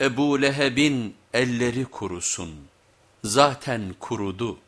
Ebu Leheb'in elleri kurusun. Zaten kurudu.